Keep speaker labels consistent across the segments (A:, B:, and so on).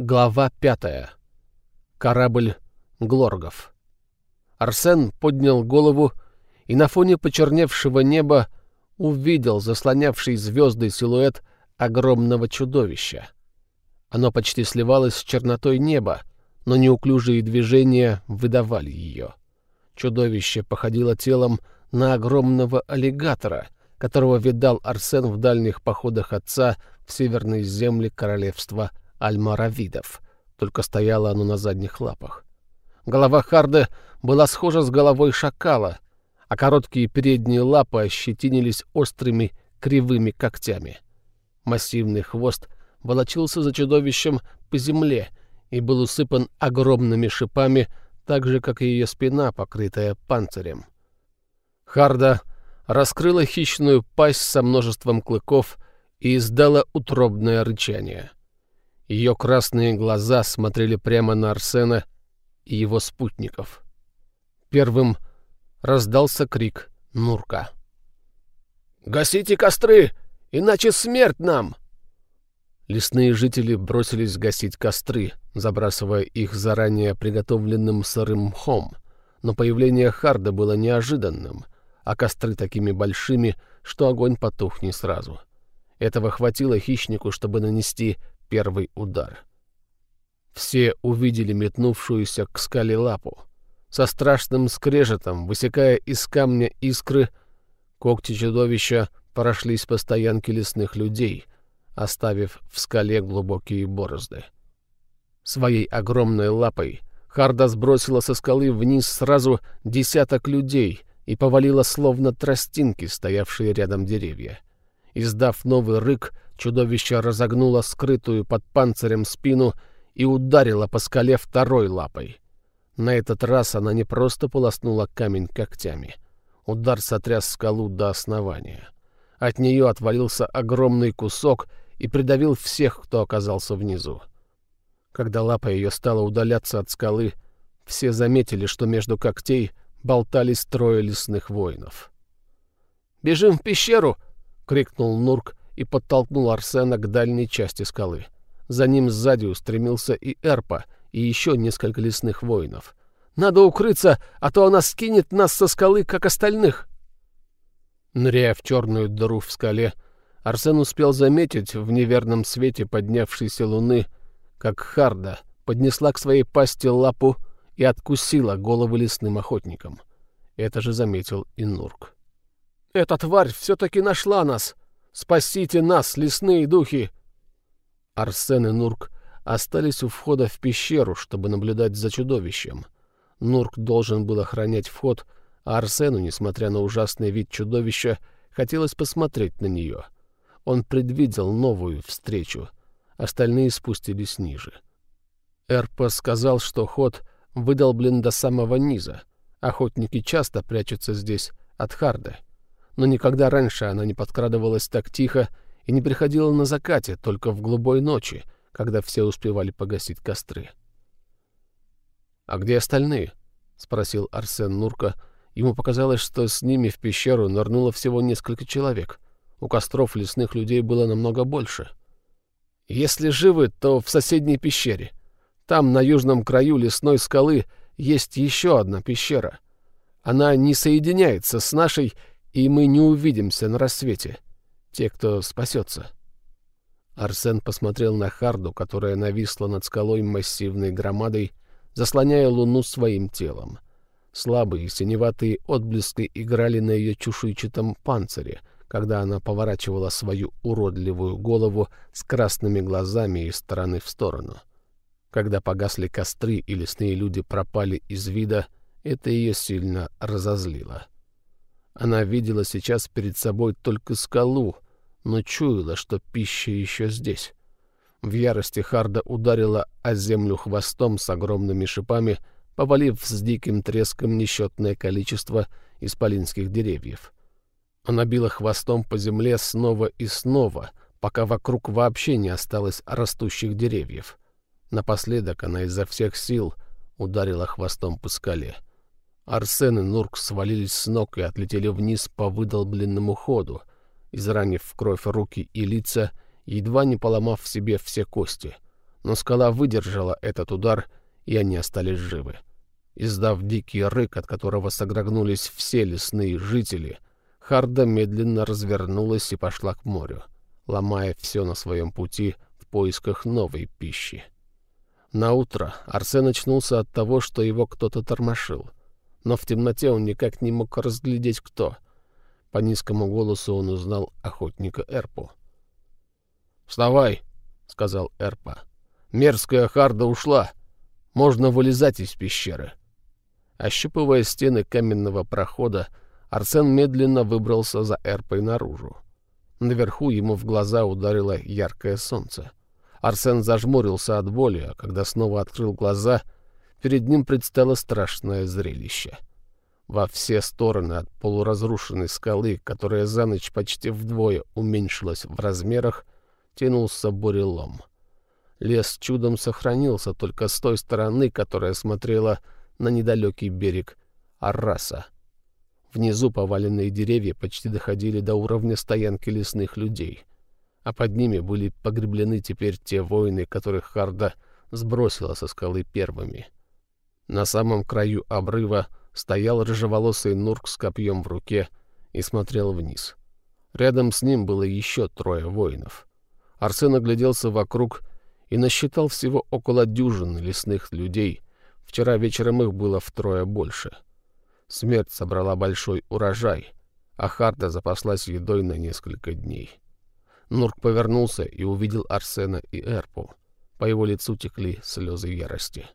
A: Глава пятая. Корабль Глоргов. Арсен поднял голову и на фоне почерневшего неба увидел заслонявший звезды силуэт огромного чудовища. Оно почти сливалось с чернотой неба, но неуклюжие движения выдавали ее. Чудовище походило телом на огромного аллигатора, которого видал Арсен в дальних походах отца в северные земли королевства альмаравидов, только стояло оно на задних лапах. Голова Харда была схожа с головой шакала, а короткие передние лапы ощетинились острыми кривыми когтями. Массивный хвост волочился за чудовищем по земле и был усыпан огромными шипами, так же, как и ее спина, покрытая панцирем. Харда раскрыла хищную пасть со множеством клыков и издала утробное рычание. Ее красные глаза смотрели прямо на Арсена и его спутников. Первым раздался крик Нурка. «Гасите костры, иначе смерть нам!» Лесные жители бросились гасить костры, забрасывая их заранее приготовленным сырым мхом. Но появление Харда было неожиданным, а костры такими большими, что огонь потух не сразу. Этого хватило хищнику, чтобы нанести первый удар. Все увидели метнувшуюся к скале лапу. Со страшным скрежетом, высекая из камня искры, когти чудовища прошлись по стоянке лесных людей, оставив в скале глубокие борозды. Своей огромной лапой Харда сбросила со скалы вниз сразу десяток людей и повалила словно тростинки, стоявшие рядом деревья. Издав новый рык, чудовище разогнуло скрытую под панцирем спину и ударило по скале второй лапой. На этот раз она не просто полоснула камень когтями. Удар сотряс скалу до основания. От нее отвалился огромный кусок и придавил всех, кто оказался внизу. Когда лапа ее стала удаляться от скалы, все заметили, что между когтей болтались трое лесных воинов. «Бежим в пещеру!» Крикнул Нурк и подтолкнул Арсена к дальней части скалы. За ним сзади устремился и Эрпа, и еще несколько лесных воинов. «Надо укрыться, а то она скинет нас со скалы, как остальных!» Ныряя в черную дыру в скале, Арсен успел заметить в неверном свете поднявшейся луны, как Харда поднесла к своей пасти лапу и откусила головы лесным охотникам. Это же заметил и Нурк. Эта тварь все-таки нашла нас! Спасите нас, лесные духи!» Арсен и Нурк остались у входа в пещеру, чтобы наблюдать за чудовищем. Нурк должен был охранять вход, а Арсену, несмотря на ужасный вид чудовища, хотелось посмотреть на нее. Он предвидел новую встречу. Остальные спустились ниже. Эрпа сказал, что ход выдолблен до самого низа. Охотники часто прячутся здесь от Харда но никогда раньше она не подкрадывалась так тихо и не приходила на закате, только в голубой ночи, когда все успевали погасить костры. «А где остальные?» — спросил Арсен Нурка. Ему показалось, что с ними в пещеру нырнуло всего несколько человек. У костров лесных людей было намного больше. «Если живы, то в соседней пещере. Там, на южном краю лесной скалы, есть еще одна пещера. Она не соединяется с нашей и мы не увидимся на рассвете. Те, кто спасется. Арсен посмотрел на Харду, которая нависла над скалой массивной громадой, заслоняя луну своим телом. Слабые синеватые отблески играли на ее чешуйчатом панцире, когда она поворачивала свою уродливую голову с красными глазами из стороны в сторону. Когда погасли костры и лесные люди пропали из вида, это ее сильно разозлило. — она видела сейчас перед собой только скалу, но чуяла, что пища еще здесь. В ярости Харда ударила о землю хвостом с огромными шипами, повалив с диким треском несчетное количество исполинских деревьев. Она била хвостом по земле снова и снова, пока вокруг вообще не осталось растущих деревьев. Напоследок она изо всех сил ударила хвостом по скале — Арсен и Нурк свалились с ног и отлетели вниз по выдолбленному ходу, изранив в кровь руки и лица, едва не поломав себе все кости. но скала выдержала этот удар, и они остались живы. Издав дикий рык, от которого согрогнулись все лесные жители, Харда медленно развернулась и пошла к морю, ломая все на своем пути в поисках новой пищи. На утро Арсен очнулся от того, что его кто-то тормошил. Но в темноте он никак не мог разглядеть, кто. По низкому голосу он узнал охотника Эрпу. «Вставай!» — сказал Эрпа. «Мерзкая харда ушла. Можно вылезать из пещеры». Ощупывая стены каменного прохода, Арсен медленно выбрался за Эрпой наружу. Наверху ему в глаза ударило яркое солнце. Арсен зажмурился от боли, а когда снова открыл глаза, перед ним предстало страшное зрелище. Во все стороны от полуразрушенной скалы, которая за ночь почти вдвое уменьшилась в размерах, тянулся бурелом. Лес чудом сохранился только с той стороны, которая смотрела на недалекий берег Арраса. Внизу поваленные деревья почти доходили до уровня стоянки лесных людей — а под ними были погреблены теперь те воины, которых Харда сбросила со скалы первыми. На самом краю обрыва стоял рыжеволосый Нурк с копьем в руке и смотрел вниз. Рядом с ним было еще трое воинов. Арсен огляделся вокруг и насчитал всего около дюжины лесных людей. Вчера вечером их было втрое больше. Смерть собрала большой урожай, а Харда запаслась едой на несколько дней. Нурк повернулся и увидел Арсена и Эрпу. По его лицу текли слезы ярости.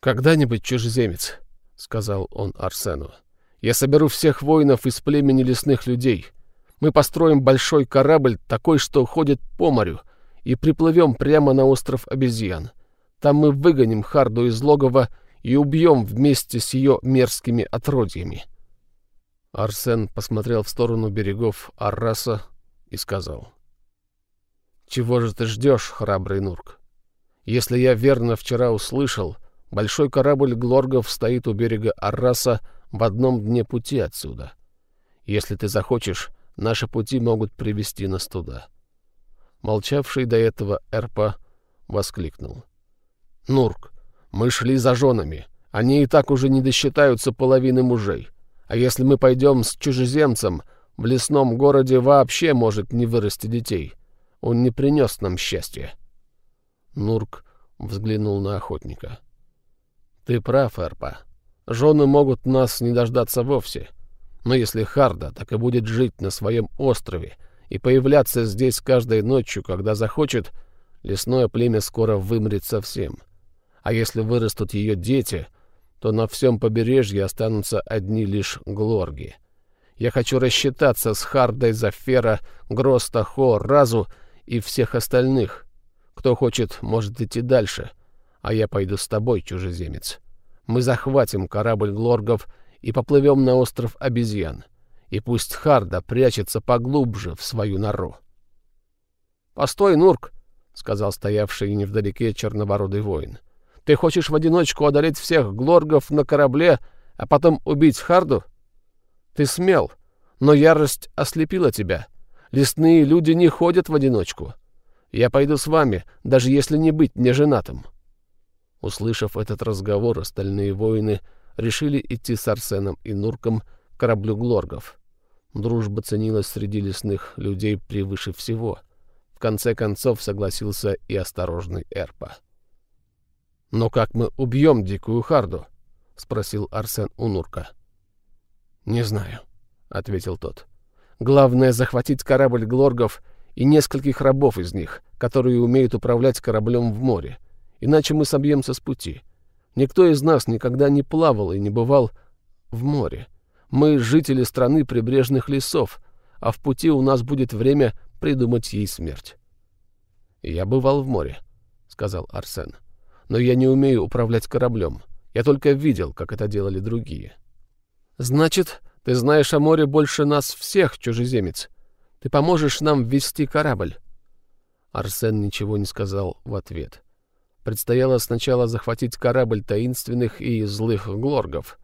A: «Когда-нибудь, чужеземец», — сказал он Арсену, — «я соберу всех воинов из племени лесных людей. Мы построим большой корабль, такой, что ходит по морю, и приплывем прямо на остров обезьян. Там мы выгоним Харду из логова и убьем вместе с ее мерзкими отродьями». Арсен посмотрел в сторону берегов Арраса и сказал — чего же ты ждешь, храбрый Нурк? Если я верно вчера услышал, большой корабль Глоргов стоит у берега Арраса в одном дне пути отсюда. Если ты захочешь, наши пути могут привести нас туда. Молчавший до этого Эрпа воскликнул. «Нурк, мы шли за женами. Они и так уже не досчитаются половины мужей. А если мы пойдем с чужеземцем, в лесном городе вообще может не вырасти детей. Он не принес нам счастья. Нурк взглянул на охотника. Ты прав, Эрпа. Жены могут нас не дождаться вовсе. Но если Харда так и будет жить на своем острове и появляться здесь каждой ночью, когда захочет, лесное племя скоро вымрет совсем. А если вырастут ее дети, то на всем побережье останутся одни лишь глорги. Я хочу рассчитаться с Хардой Зафера, Гроста, Хо, Разу и всех остальных. Кто хочет, может идти дальше, а я пойду с тобой, чужеземец. Мы захватим корабль Глоргов и поплывем на остров обезьян. И пусть Харда прячется поглубже в свою нору. — Постой, Нурк, — сказал стоявший невдалеке чернобородый воин. — Ты хочешь в одиночку одолеть всех Глоргов на корабле, а потом убить Харду? Ты смел, но ярость ослепила тебя. Лесные люди не ходят в одиночку. Я пойду с вами, даже если не быть мне женатым». Услышав этот разговор, остальные воины решили идти с Арсеном и Нурком к кораблю Глоргов. Дружба ценилась среди лесных людей превыше всего. В конце концов согласился и осторожный Эрпа. «Но как мы убьем дикую Харду?» — спросил Арсен у Нурка. «Не знаю», — ответил тот. Главное — захватить корабль Глоргов и нескольких рабов из них, которые умеют управлять кораблем в море. Иначе мы собьемся с пути. Никто из нас никогда не плавал и не бывал в море. Мы — жители страны прибрежных лесов, а в пути у нас будет время придумать ей смерть. «Я бывал в море», — сказал Арсен. «Но я не умею управлять кораблем. Я только видел, как это делали другие». «Значит, ты знаешь о море больше нас всех, чужеземец. Ты поможешь нам вести корабль?» Арсен ничего не сказал в ответ. Предстояло сначала захватить корабль таинственных и злых глоргов.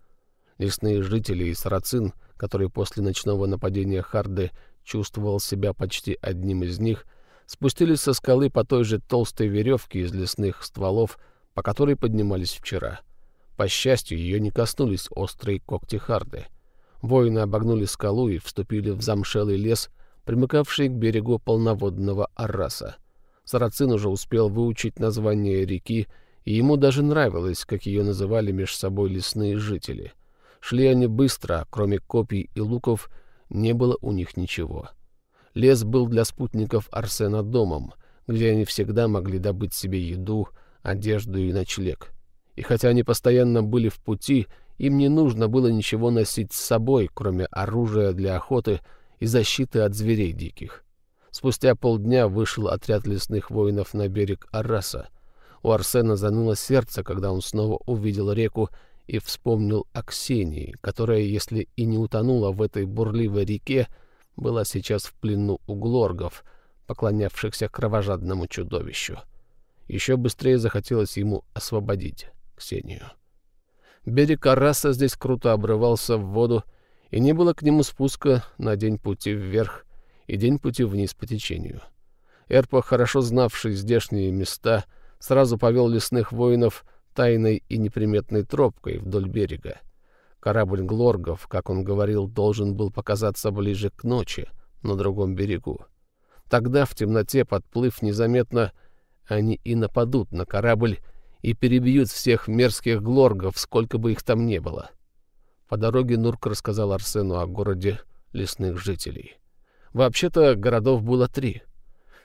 A: Лесные жители и сарацин, который после ночного нападения Харды чувствовал себя почти одним из них, спустились со скалы по той же толстой веревке из лесных стволов, по которой поднимались вчера. По счастью, ее не коснулись острые когти Харды. Воины обогнули скалу и вступили в замшелый лес, примыкавший к берегу полноводного Арраса. Сарацин уже успел выучить название реки, и ему даже нравилось, как ее называли меж собой лесные жители. Шли они быстро, кроме копий и луков не было у них ничего. Лес был для спутников Арсена домом, где они всегда могли добыть себе еду, одежду и ночлег. И хотя они постоянно были в пути, им не нужно было ничего носить с собой, кроме оружия для охоты и защиты от зверей диких. Спустя полдня вышел отряд лесных воинов на берег Арраса. У Арсена заныло сердце, когда он снова увидел реку и вспомнил о Ксении, которая, если и не утонула в этой бурливой реке, была сейчас в плену у глоргов, поклонявшихся кровожадному чудовищу. Еще быстрее захотелось ему освободить Ксению. Берег Араса здесь круто обрывался в воду, и не было к нему спуска на день пути вверх и день пути вниз по течению. Эрпо, хорошо знавший здешние места, сразу повел лесных воинов тайной и неприметной тропкой вдоль берега. Корабль Глоргов, как он говорил, должен был показаться ближе к ночи, на другом берегу. Тогда, в темноте, подплыв незаметно, они и нападут на корабль и перебьют всех мерзких глоргов, сколько бы их там не было. По дороге Нурк рассказал Арсену о городе лесных жителей. Вообще-то городов было три.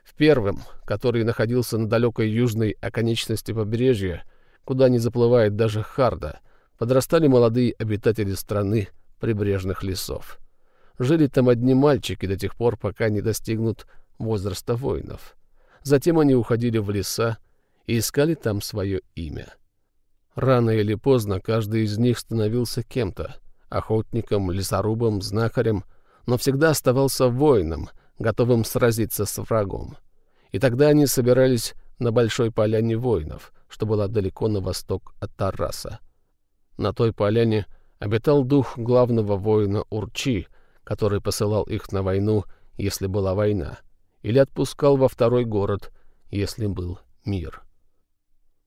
A: В первом, который находился на далекой южной оконечности побережья, куда не заплывает даже Харда, подрастали молодые обитатели страны прибрежных лесов. Жили там одни мальчики до тех пор, пока не достигнут возраста воинов. Затем они уходили в леса и искали там свое имя. Рано или поздно каждый из них становился кем-то — охотником, лесорубом, знахарем — но всегда оставался воином, готовым сразиться с врагом. И тогда они собирались на большой поляне воинов, что была далеко на восток от Тараса. На той поляне обитал дух главного воина Урчи, который посылал их на войну, если была война, или отпускал во второй город, если был мир.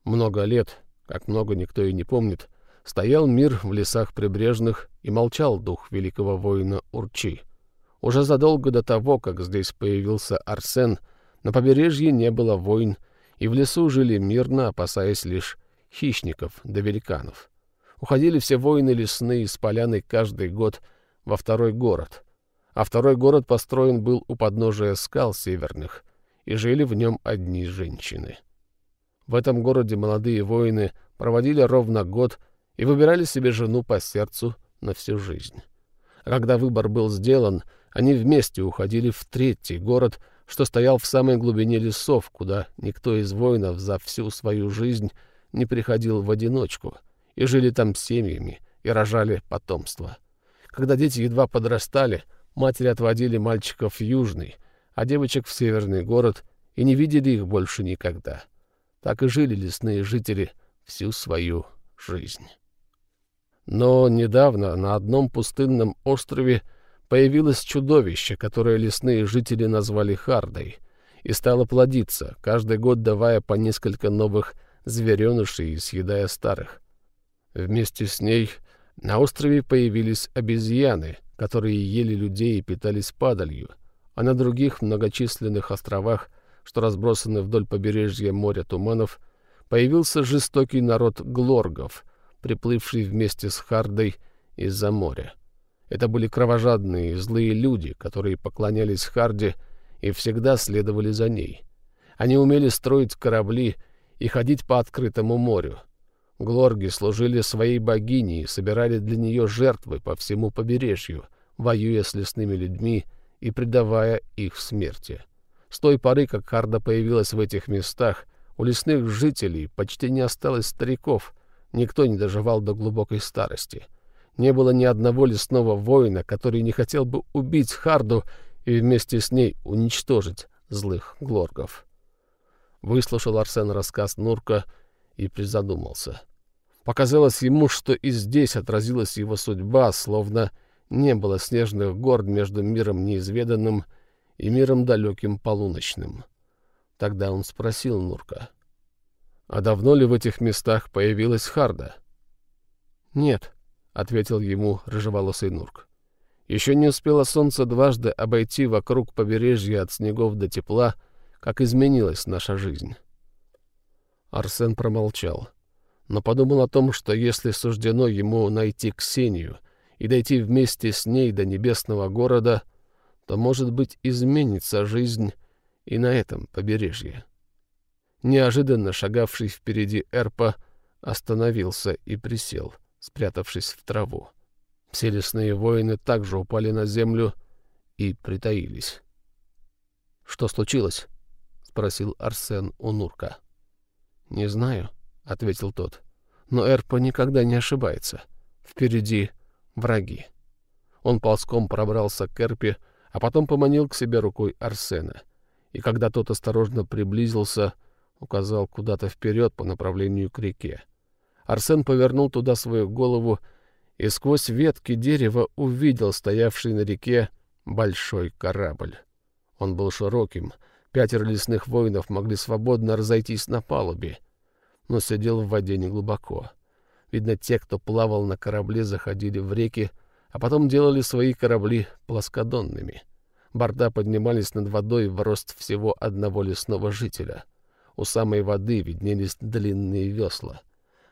A: Много лет, как много никто и не помнит, стоял мир в лесах прибрежных и молчал дух великого воина Урчи. Уже задолго до того, как здесь появился Арсен, на побережье не было войн, и в лесу жили мирно, опасаясь лишь хищников да великанов. Уходили все воины лесные с поляны каждый год во второй город, а второй город построен был у подножия скал северных, и жили в нем одни женщины. В этом городе молодые воины проводили ровно год и выбирали себе жену по сердцу на всю жизнь. А когда выбор был сделан — они вместе уходили в третий город, что стоял в самой глубине лесов, куда никто из воинов за всю свою жизнь не приходил в одиночку, и жили там семьями и рожали потомство. Когда дети едва подрастали, матери отводили мальчиков в южный, а девочек в северный город и не видели их больше никогда. Так и жили лесные жители всю свою жизнь. Но недавно на одном пустынном острове Появилось чудовище, которое лесные жители назвали Хардой, и стало плодиться, каждый год давая по несколько новых зверенышей и съедая старых. Вместе с ней на острове появились обезьяны, которые ели людей и питались падалью, а на других многочисленных островах, что разбросаны вдоль побережья моря туманов, появился жестокий народ глоргов, приплывший вместе с Хардой из-за моря. Это были кровожадные, злые люди, которые поклонялись Харде и всегда следовали за ней. Они умели строить корабли и ходить по открытому морю. Глорги служили своей богине и собирали для нее жертвы по всему побережью, воюя с лесными людьми и предавая их смерти. С той поры, как Харда появилась в этих местах, у лесных жителей почти не осталось стариков, никто не доживал до глубокой старости — не было ни одного лесного воина, который не хотел бы убить Харду и вместе с ней уничтожить злых глоргов. Выслушал Арсен рассказ Нурка и призадумался. Показалось ему, что и здесь отразилась его судьба, словно не было снежных гор между миром неизведанным и миром далеким полуночным. Тогда он спросил Нурка. «А давно ли в этих местах появилась Харда?» «Нет», — ответил ему рыжеволосый Нурк. «Еще не успело солнце дважды обойти вокруг побережья от снегов до тепла, как изменилась наша жизнь». Арсен промолчал, но подумал о том, что если суждено ему найти Ксению и дойти вместе с ней до небесного города, то, может быть, изменится жизнь и на этом побережье. Неожиданно шагавший впереди Эрпа остановился и присел, спрятавшись в траву. Все лесные воины также упали на землю и притаились. «Что случилось?» — спросил Арсен у Нурка. «Не знаю», — ответил тот. «Но Эрпа никогда не ошибается. Впереди враги». Он ползком пробрался к Эрпе, а потом поманил к себе рукой Арсена. И когда тот осторожно приблизился, указал куда-то вперед по направлению к реке. Арсен повернул туда свою голову и сквозь ветки дерева увидел стоявший на реке большой корабль. Он был широким, пятеро лесных воинов могли свободно разойтись на палубе, но сидел в воде неглубоко. Видно, те, кто плавал на корабле, заходили в реки, а потом делали свои корабли плоскодонными. Борта поднимались над водой в рост всего одного лесного жителя. У самой воды виднелись длинные весла.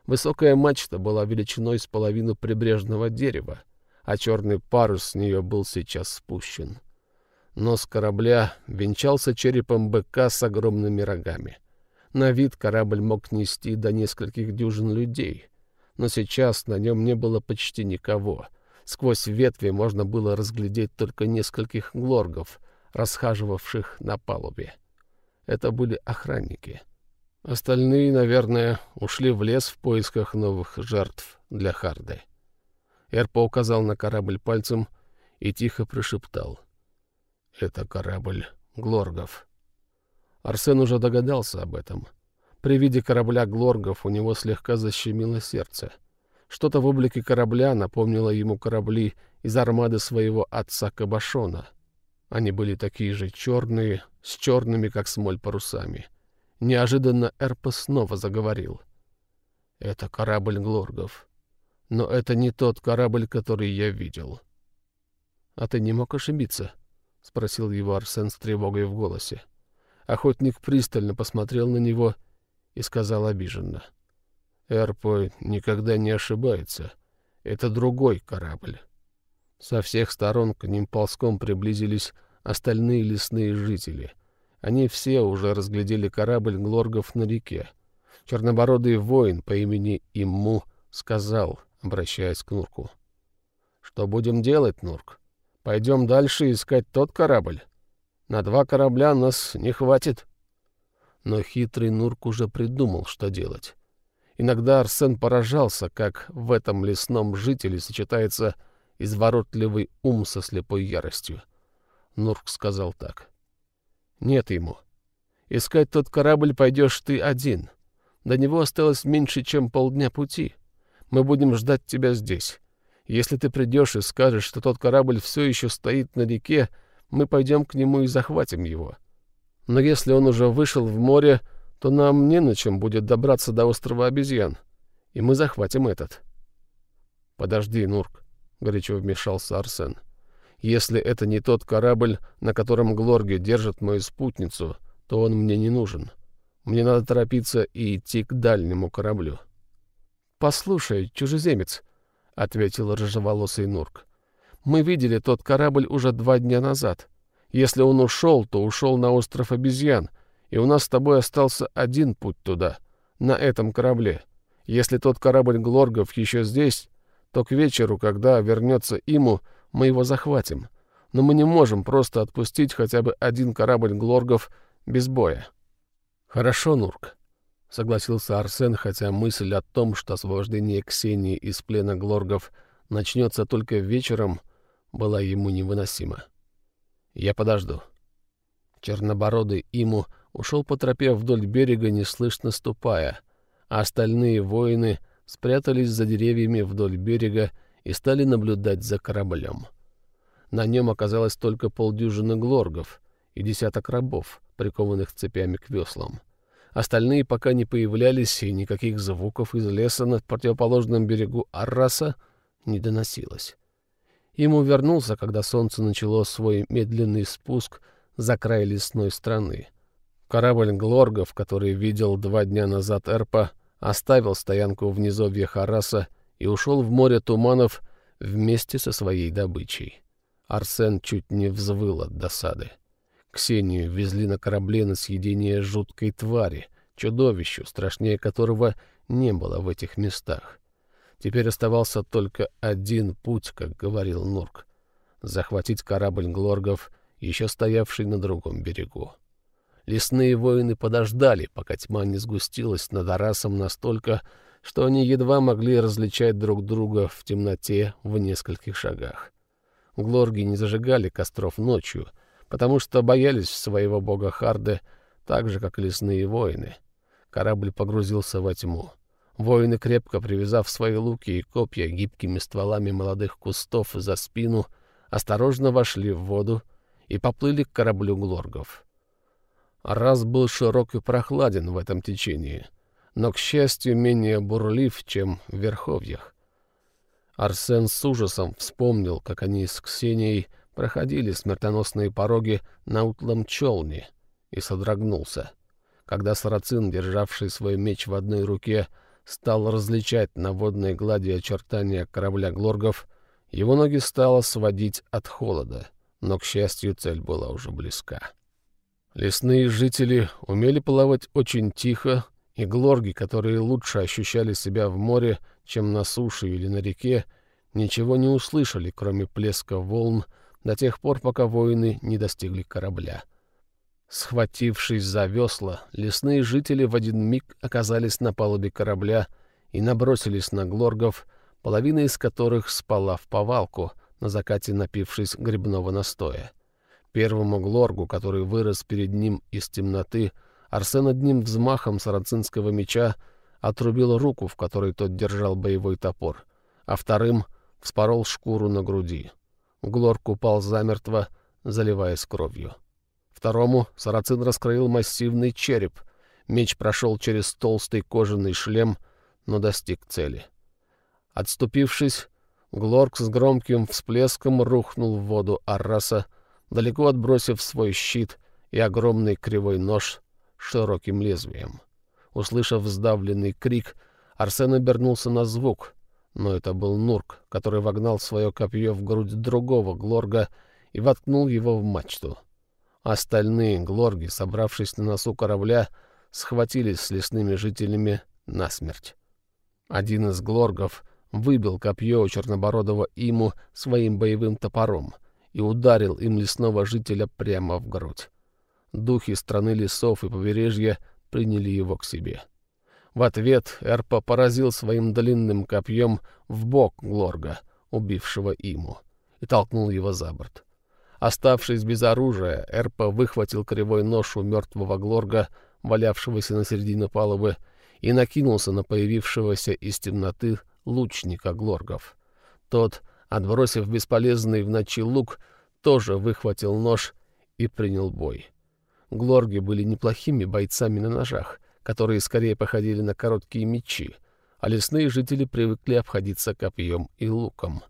A: Высокая мачта была величиной с половину прибрежного дерева, а черный парус с нее был сейчас спущен. Нос корабля венчался черепом быка с огромными рогами. На вид корабль мог нести до нескольких дюжин людей, но сейчас на нем не было почти никого. Сквозь ветви можно было разглядеть только нескольких глоргов, расхаживавших на палубе. Это были охранники. Остальные, наверное, ушли в лес в поисках новых жертв для Харды. Эрпа указал на корабль пальцем и тихо прошептал — это корабль Глоргов. Арсен уже догадался об этом. При виде корабля Глоргов у него слегка защемило сердце. Что-то в облике корабля напомнило ему корабли из армады своего отца Кабашона. Они были такие же черные, с черными, как смоль, парусами. Неожиданно Эрпа снова заговорил. «Это корабль Глоргов. Но это не тот корабль, который я видел». «А ты не мог ошибиться?» — спросил его Арсен с тревогой в голосе. Охотник пристально посмотрел на него и сказал обиженно. «Эрпо никогда не ошибается. Это другой корабль». Со всех сторон к ним ползком приблизились остальные лесные жители. Они все уже разглядели корабль Глоргов на реке. Чернобородый воин по имени Имму сказал, обращаясь к Нурку. «Что будем делать, Нурк? Пойдем дальше искать тот корабль. На два корабля нас не хватит. Но хитрый Нурк уже придумал, что делать. Иногда Арсен поражался, как в этом лесном жителе сочетается изворотливый ум со слепой яростью. Нурк сказал так. «Нет ему. Искать тот корабль пойдешь ты один. До него осталось меньше, чем полдня пути. Мы будем ждать тебя здесь. Если ты придешь и скажешь, что тот корабль все еще стоит на реке, мы пойдем к нему и захватим его. Но если он уже вышел в море, то нам не на чем будет добраться до острова обезьян, и мы захватим этот. — Подожди, Нурк, — горячо вмешался Арсен. — Если это не тот корабль, на котором Глорги держит мою спутницу, то он мне не нужен. Мне надо торопиться и идти к дальнему кораблю. — Послушай, чужеземец, — ответил рыжеволосый Нурк. «Мы видели тот корабль уже два дня назад. Если он ушел, то ушел на остров обезьян, и у нас с тобой остался один путь туда, на этом корабле. Если тот корабль Глоргов еще здесь, то к вечеру, когда вернется ему, мы его захватим. Но мы не можем просто отпустить хотя бы один корабль Глоргов без боя». «Хорошо, Нурк», — согласился Арсен, хотя мысль о том, что освобождение Ксении из плена Глоргов начнется только вечером, была ему невыносима. «Я подожду». Чернобородый Иму ушел по тропе вдоль берега, неслышно ступая, а остальные воины спрятались за деревьями вдоль берега и стали наблюдать за кораблем. На нем оказалось только полдюжины глоргов и десяток рабов, прикованных цепями к веслам. Остальные пока не появлялись, и никаких звуков из леса на противоположном берегу Арраса не доносилось. Ему вернулся, когда солнце начало свой медленный спуск за край лесной страны. Корабль Глоргов, который видел два дня назад Эрпа, оставил стоянку в низовье Хараса и ушел в море туманов вместе со своей добычей. Арсен чуть не взвыл от досады. Ксению везли на корабле на съедение жуткой твари, чудовищу, страшнее которого не было в этих местах. Теперь оставался только один путь, как говорил Нурк — захватить корабль Глоргов, еще стоявший на другом берегу. Лесные воины подождали, пока тьма не сгустилась над Арасом настолько, что они едва могли различать друг друга в темноте в нескольких шагах. Глорги не зажигали костров ночью, потому что боялись своего бога Харды так же, как лесные воины. Корабль погрузился во тьму. Воины, крепко привязав свои луки и копья гибкими стволами молодых кустов за спину, осторожно вошли в воду и поплыли к кораблю Глоргов. Раз был широк и прохладен в этом течении, но, к счастью, менее бурлив, чем в Верховьях. Арсен с ужасом вспомнил, как они с Ксенией проходили смертоносные пороги на утлом челне, и содрогнулся. Когда сарацин, державший свой меч в одной руке, стал различать на водной глади очертания корабля Глоргов, его ноги стало сводить от холода, но, к счастью, цель была уже близка. Лесные жители умели плавать очень тихо, и глорги, которые лучше ощущали себя в море, чем на суше или на реке, ничего не услышали, кроме плеска волн, до тех пор, пока воины не достигли корабля. Схватившись за весла, лесные жители в один миг оказались на палубе корабля и набросились на глоргов, половина из которых спала в повалку, на закате напившись грибного настоя. Первому глоргу, который вырос перед ним из темноты, Арсен одним взмахом сарацинского меча отрубил руку, в которой тот держал боевой топор, а вторым вспорол шкуру на груди. Глорг упал замертво, заливаясь кровью. Второму Сарацин раскроил массивный череп. Меч прошел через толстый кожаный шлем, но достиг цели. Отступившись, Глорк с громким всплеском рухнул в воду Арраса, далеко отбросив свой щит и огромный кривой нож широким лезвием. Услышав сдавленный крик, Арсен обернулся на звук, но это был Нурк, который вогнал свое копье в грудь другого Глорга и воткнул его в мачту. Остальные глорги, собравшись на носу корабля, схватились с лесными жителями насмерть. Один из глоргов выбил копье у чернобородого иму своим боевым топором и ударил им лесного жителя прямо в грудь. Духи страны лесов и побережья приняли его к себе. В ответ Эрпа поразил своим длинным копьем в бок Глорга, убившего иму, и толкнул его за борт. Оставшись без оружия, Эрпа выхватил кривой нож у мертвого Глорга, валявшегося на середине палубы, и накинулся на появившегося из темноты лучника Глоргов. Тот, отбросив бесполезный в ночи лук, тоже выхватил нож и принял бой. Глорги были неплохими бойцами на ножах, которые скорее походили на короткие мечи, а лесные жители привыкли обходиться копьем и луком.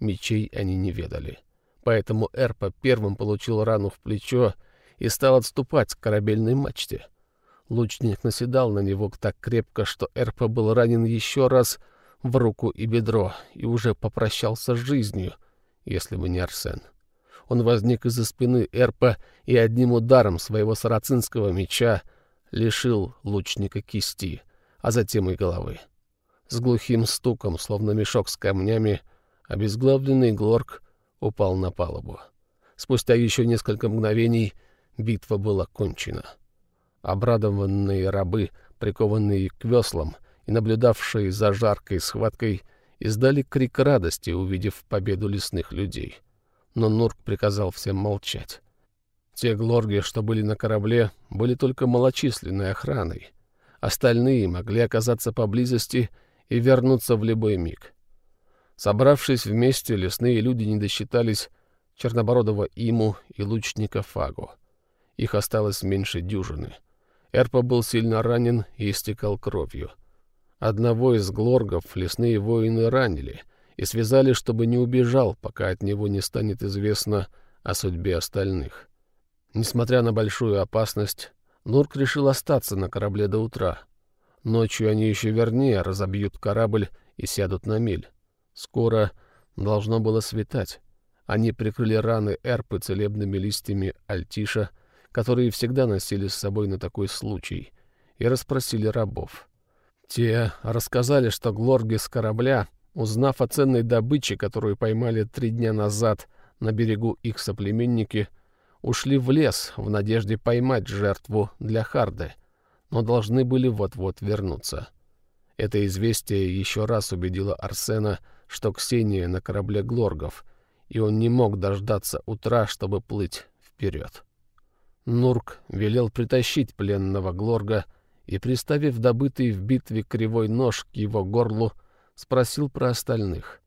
A: Мечей они не ведали. Поэтому Эрпа первым получил рану в плечо и стал отступать к корабельной мачте. Лучник наседал на него так крепко, что Эрпа был ранен еще раз в руку и бедро и уже попрощался с жизнью, если бы не Арсен. Он возник из-за спины Эрпа и одним ударом своего сарацинского меча лишил лучника кисти, а затем и головы. С глухим стуком, словно мешок с камнями, обезглавленный Глорк упал на палубу. Спустя еще несколько мгновений битва была кончена. Обрадованные рабы, прикованные к веслам и наблюдавшие за жаркой схваткой, издали крик радости, увидев победу лесных людей. Но Нурк приказал всем молчать. Те глорги, что были на корабле, были только малочисленной охраной. Остальные могли оказаться поблизости и вернуться в любой миг. Собравшись вместе, лесные люди не досчитались Чернобородого Иму и лучника Фагу. Их осталось меньше дюжины. Эрпа был сильно ранен и истекал кровью. Одного из глоргов лесные воины ранили и связали, чтобы не убежал, пока от него не станет известно о судьбе остальных. Несмотря на большую опасность, Нурк решил остаться на корабле до утра. Ночью они еще вернее разобьют корабль и сядут на мель. Скоро должно было светать. Они прикрыли раны Эрпы целебными листьями альтиша, которые всегда носили с собой на такой случай, и расспросили рабов. Те рассказали, что глорги с корабля, узнав о ценной добыче, которую поймали три дня назад на берегу их соплеменники, ушли в лес в надежде поймать жертву для Харды, но должны были вот-вот вернуться. Это известие еще раз убедило Арсена, что Ксения на корабле Глоргов, и он не мог дождаться утра, чтобы плыть вперед. Нурк велел притащить пленного Глорга и, приставив добытый в битве кривой нож к его горлу, спросил про остальных.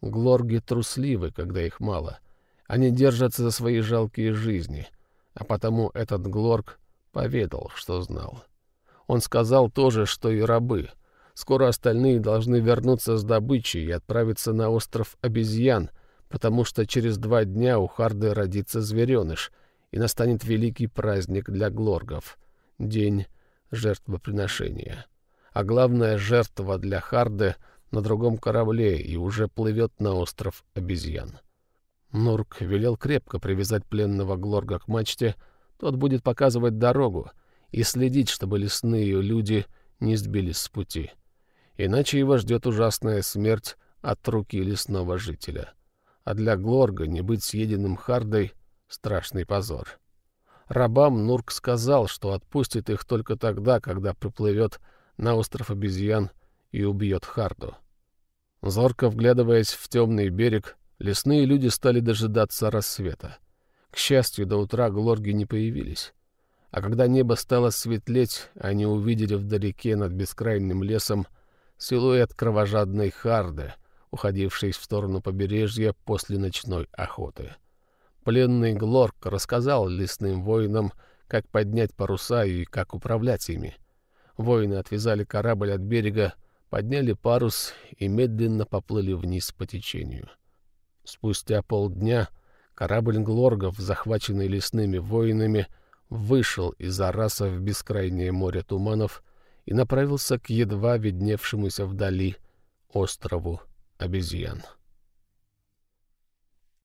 A: Глорги трусливы, когда их мало. Они держатся за свои жалкие жизни, а потому этот Глорг поведал, что знал. Он сказал тоже, что и рабы. Скоро остальные должны вернуться с добычей и отправиться на остров обезьян, потому что через два дня у Харды родится звереныш, и настанет великий праздник для глоргов — день жертвоприношения. А главная жертва для Харды на другом корабле и уже плывет на остров обезьян. Нурк велел крепко привязать пленного Глорга к мачте, тот будет показывать дорогу и следить, чтобы лесные люди не сбились с пути. Иначе его ждет ужасная смерть от руки лесного жителя. А для Глорга не быть съеденным Хардой — страшный позор. Рабам Нурк сказал, что отпустит их только тогда, когда приплывет на остров обезьян и убьет Харду. Зорко вглядываясь в темный берег, Лесные люди стали дожидаться рассвета. К счастью, до утра глорги не появились. А когда небо стало светлеть, они увидели вдалеке над бескрайним лесом силуэт кровожадной харды, уходившей в сторону побережья после ночной охоты. Пленный Глорк рассказал лесным воинам, как поднять паруса и как управлять ими. Воины отвязали корабль от берега, подняли парус и медленно поплыли вниз по течению. Спустя полдня корабль Глоргов, захваченный лесными воинами, вышел из Араса в бескрайнее море туманов и направился к едва видневшемуся вдали острову обезьян.